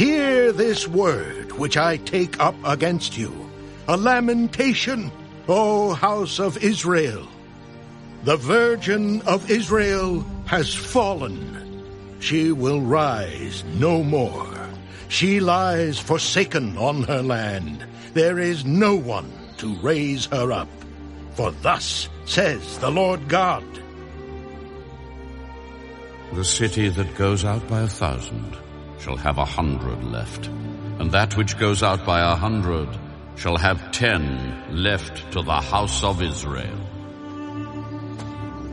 Hear this word which I take up against you, a lamentation, O house of Israel. The Virgin of Israel has fallen. She will rise no more. She lies forsaken on her land. There is no one to raise her up. For thus says the Lord God. The city that goes out by a thousand shall have a hundred left, and that which goes out by a hundred shall have ten left to the house of Israel.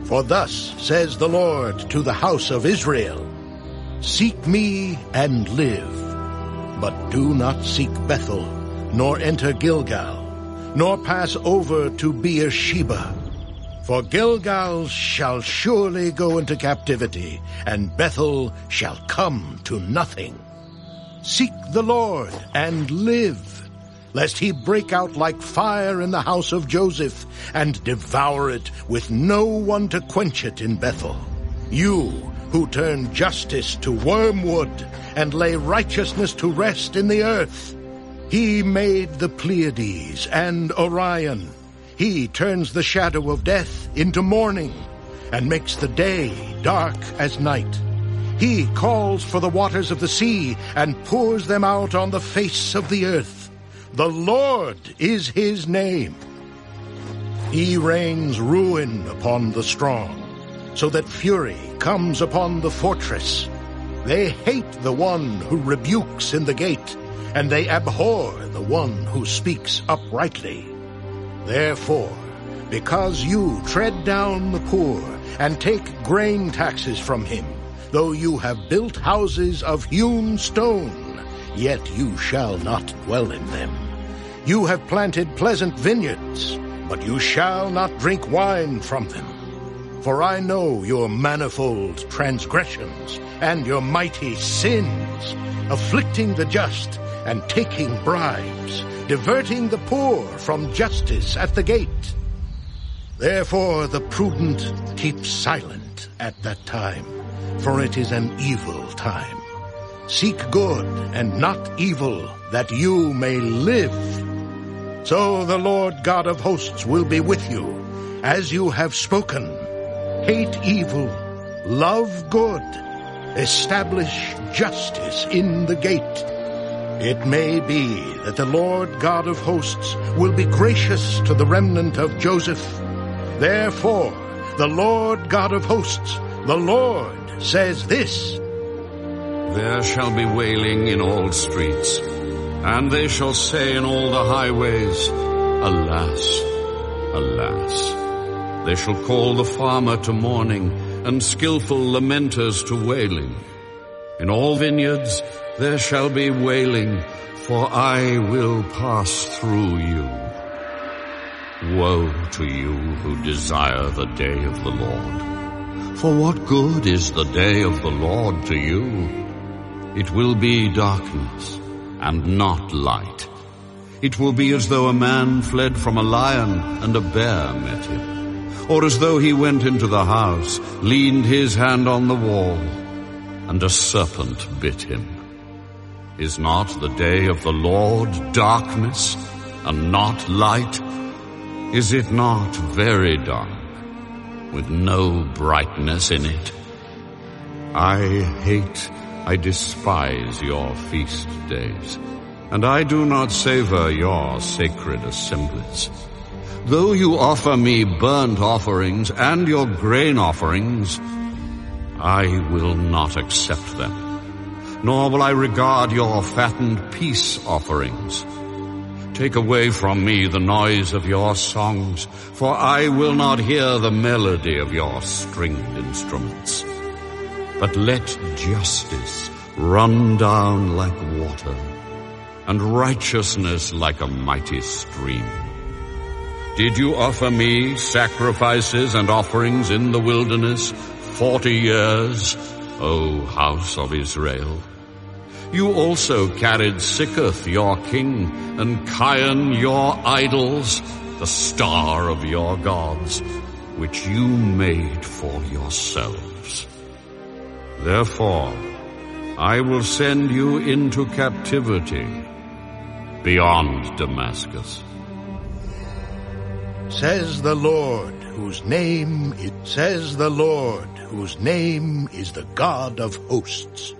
For thus says the Lord to the house of Israel, Seek me and live, but do not seek Bethel, nor enter Gilgal, nor pass over to Beersheba. For Gilgal shall surely go into captivity, and Bethel shall come to nothing. Seek the Lord and live, lest he break out like fire in the house of Joseph, and devour it with no one to quench it in Bethel. You who turn justice to wormwood, and lay righteousness to rest in the earth. He made the Pleiades and Orion. He turns the shadow of death into morning and makes the day dark as night. He calls for the waters of the sea and pours them out on the face of the earth. The Lord is his name. He rains ruin upon the strong, so that fury comes upon the fortress. They hate the one who rebukes in the gate, and they abhor the one who speaks uprightly. Therefore, because you tread down the poor and take grain taxes from him, though you have built houses of hewn stone, yet you shall not dwell in them. You have planted pleasant vineyards, but you shall not drink wine from them. For I know your manifold transgressions and your mighty sins, afflicting the just and taking bribes, diverting the poor from justice at the gate. Therefore the prudent keep silent at that time, for it is an evil time. Seek good and not evil, that you may live. So the Lord God of hosts will be with you, as you have spoken. Hate evil, love good, establish justice in the gate. It may be that the Lord God of hosts will be gracious to the remnant of Joseph. Therefore, the Lord God of hosts, the Lord, says this, There shall be wailing in all streets, and they shall say in all the highways, Alas, alas. They shall call the farmer to mourning, and skillful lamenters to wailing. In all vineyards there shall be wailing, for I will pass through you. Woe to you who desire the day of the Lord. For what good is the day of the Lord to you? It will be darkness and not light. It will be as though a man fled from a lion and a bear met him, or as though he went into the house, leaned his hand on the wall, and a serpent bit him. Is not the day of the Lord darkness and not light? Is it not very dark, with no brightness in it? I hate, I despise your feast days, and I do not savor your sacred assemblies. Though you offer me burnt offerings and your grain offerings, I will not accept them, nor will I regard your fattened peace offerings. Take away from me the noise of your songs, for I will not hear the melody of your stringed instruments. But let justice run down like water, and righteousness like a mighty stream. Did you offer me sacrifices and offerings in the wilderness forty years, O house of Israel? You also carried Sikkuth your king, and Chiun your idols, the star of your gods, which you made for yourselves. Therefore, I will send you into captivity beyond Damascus. Says the Lord, whose name it says the Lord, whose name is the God of hosts.